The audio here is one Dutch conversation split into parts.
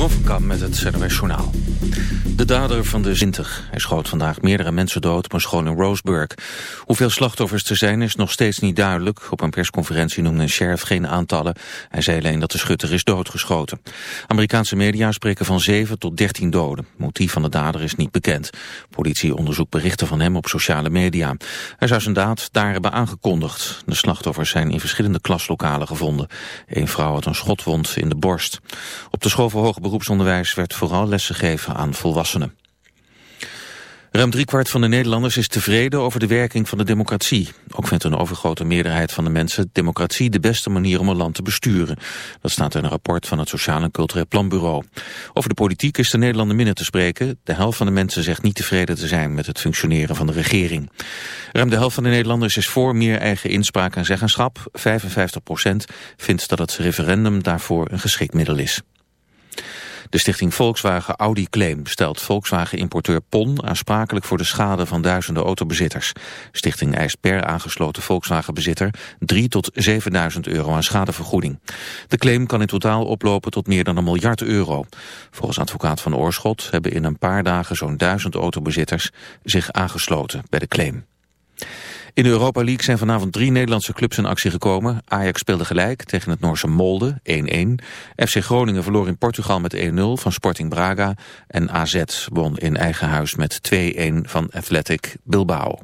Jeroen van met het CNRS Journaal. De dader van de 20. Hij schoot vandaag meerdere mensen dood een school in Roseburg. Hoeveel slachtoffers er zijn is nog steeds niet duidelijk. Op een persconferentie noemde een sheriff geen aantallen. Hij zei alleen dat de schutter is doodgeschoten. Amerikaanse media spreken van 7 tot 13 doden. motief van de dader is niet bekend. Politie onderzoekt berichten van hem op sociale media. Hij zou zijn daad daar hebben aangekondigd. De slachtoffers zijn in verschillende klaslokalen gevonden. Een vrouw had een schotwond in de borst. Op de school voor hoger beroepsonderwijs werd vooral lesgegeven aan volwassenen. Ruim driekwart van de Nederlanders is tevreden over de werking van de democratie. Ook vindt een overgrote meerderheid van de mensen democratie de beste manier om een land te besturen. Dat staat in een rapport van het Sociaal en Cultureel Planbureau. Over de politiek is de Nederlander minder te spreken. De helft van de mensen zegt niet tevreden te zijn met het functioneren van de regering. Ruim de helft van de Nederlanders is voor meer eigen inspraak en zeggenschap. 55 procent vindt dat het referendum daarvoor een geschikt middel is. De stichting Volkswagen Audi Claim stelt Volkswagen-importeur PON aansprakelijk voor de schade van duizenden autobezitters. Stichting eist per aangesloten Volkswagen-bezitter 3 tot 7.000 euro aan schadevergoeding. De claim kan in totaal oplopen tot meer dan een miljard euro. Volgens advocaat van Oorschot hebben in een paar dagen zo'n duizend autobezitters zich aangesloten bij de claim. In de Europa League zijn vanavond drie Nederlandse clubs in actie gekomen. Ajax speelde gelijk tegen het Noorse Molde, 1-1. FC Groningen verloor in Portugal met 1-0 van Sporting Braga. En AZ won in eigen huis met 2-1 van Athletic Bilbao.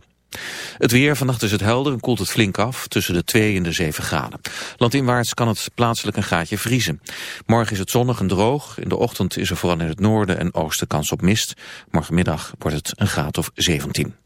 Het weer, vannacht is het helder en koelt het flink af, tussen de 2 en de 7 graden. Landinwaarts kan het plaatselijk een gaatje vriezen. Morgen is het zonnig en droog. In de ochtend is er vooral in het noorden en oosten kans op mist. Morgenmiddag wordt het een graad of 17.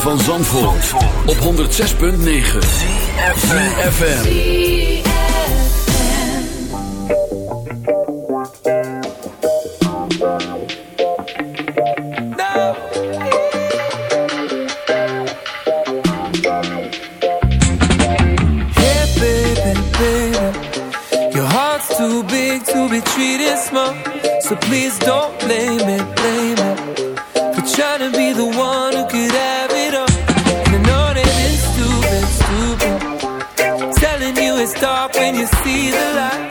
van Zandvoort, op 106.9 CFFM Hey baby, baby. Your heart's too big to be treated small. So please don't blame it, blame it trying to be the one stop when you see the light.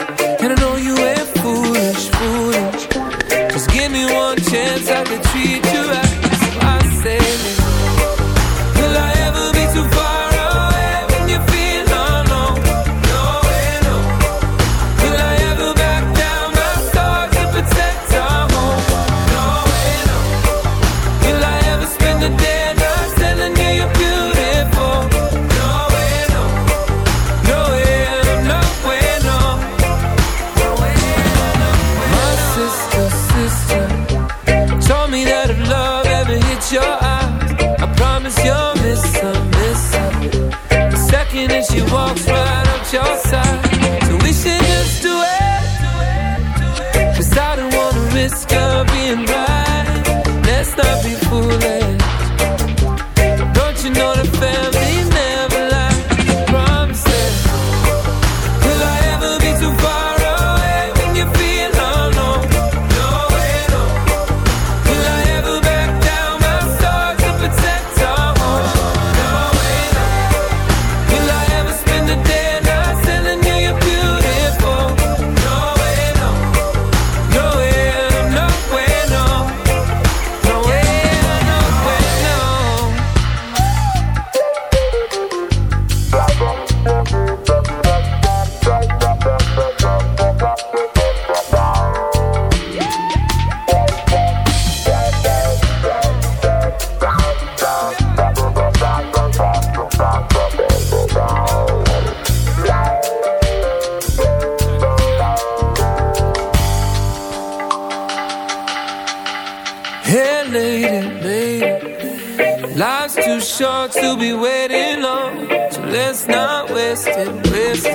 to be waiting on, so let's not waste it. Waste it.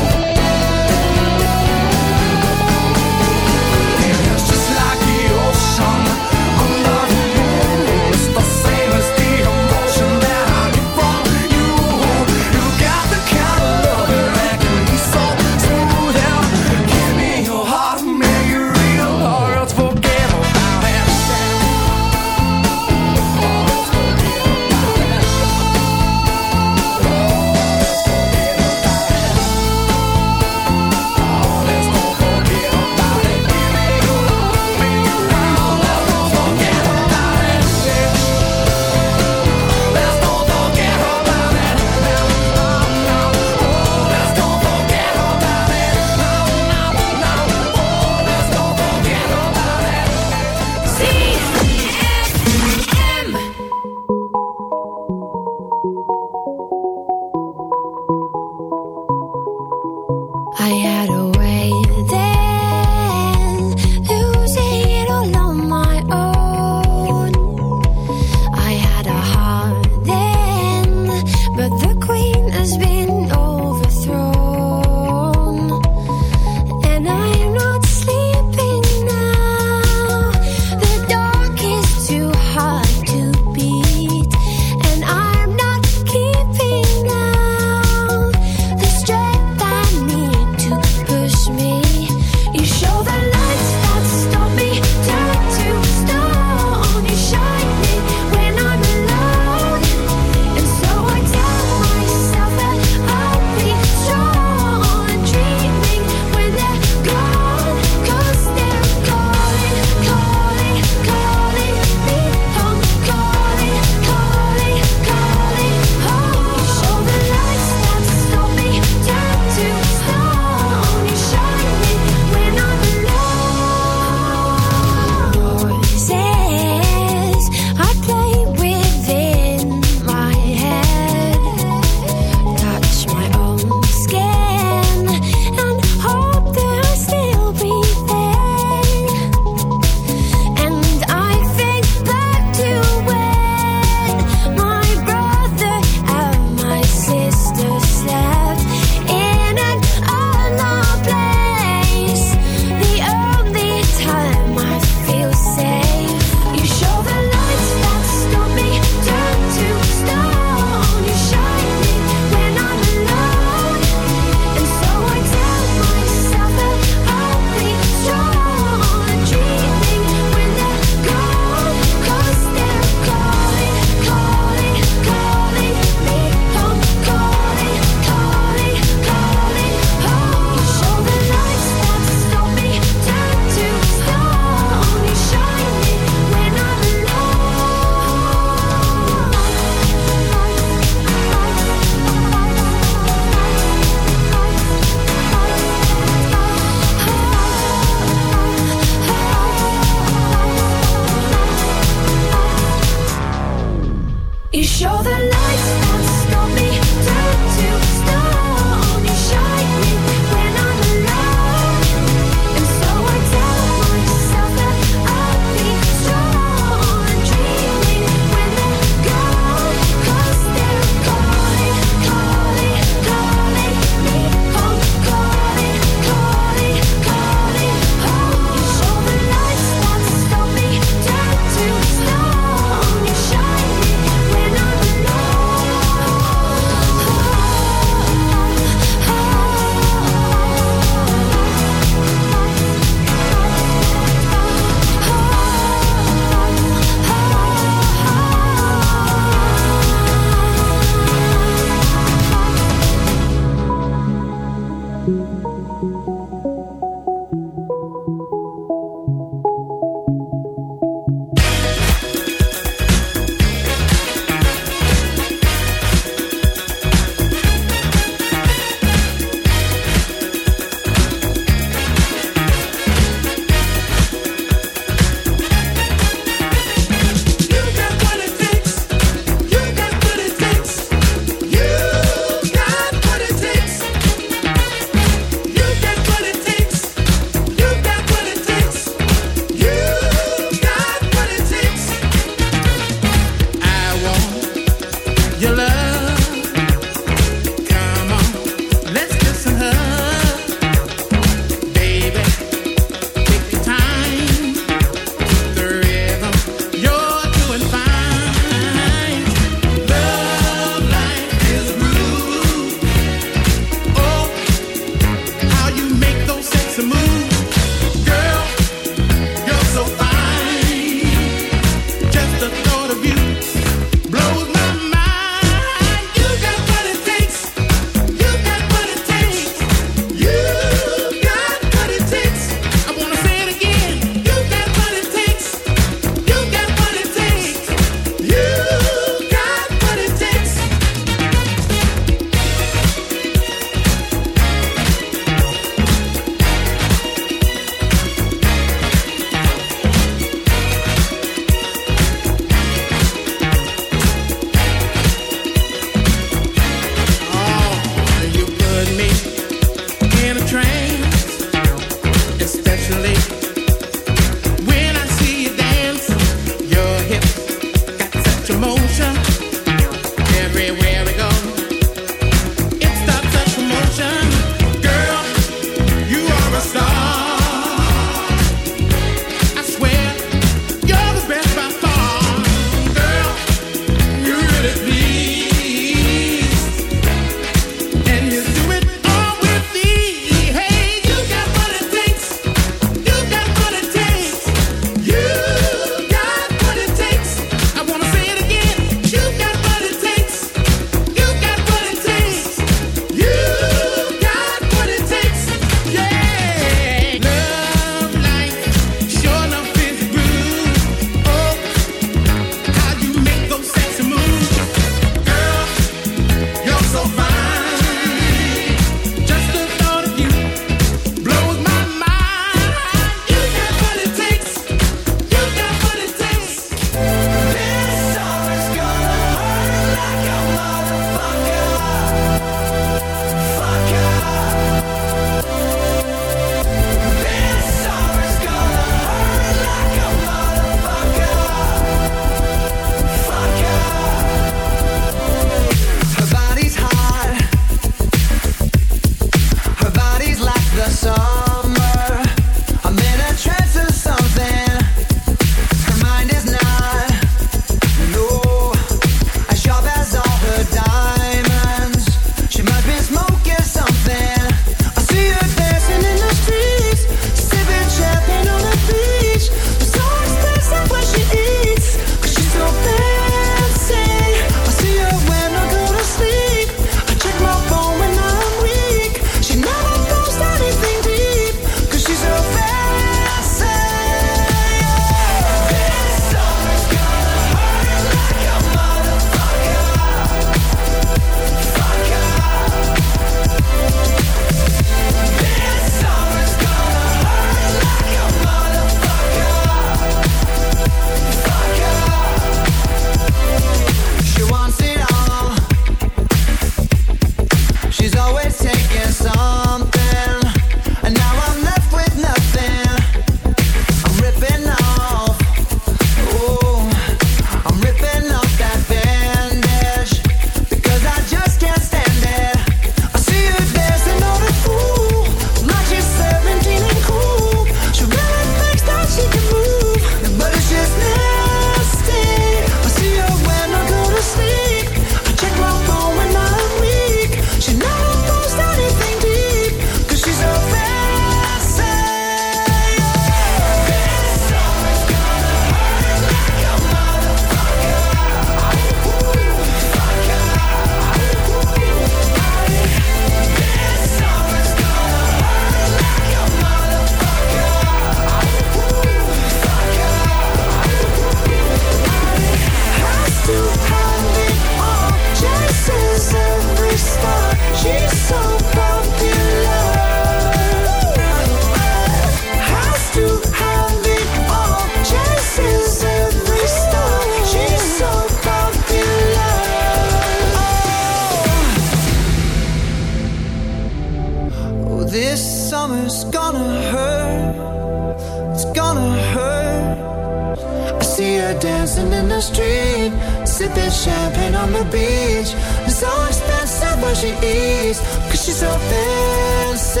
dancing in the street, sipping champagne on the beach. So expensive what she eats, cause she's so fancy,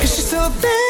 cause she's so fancy.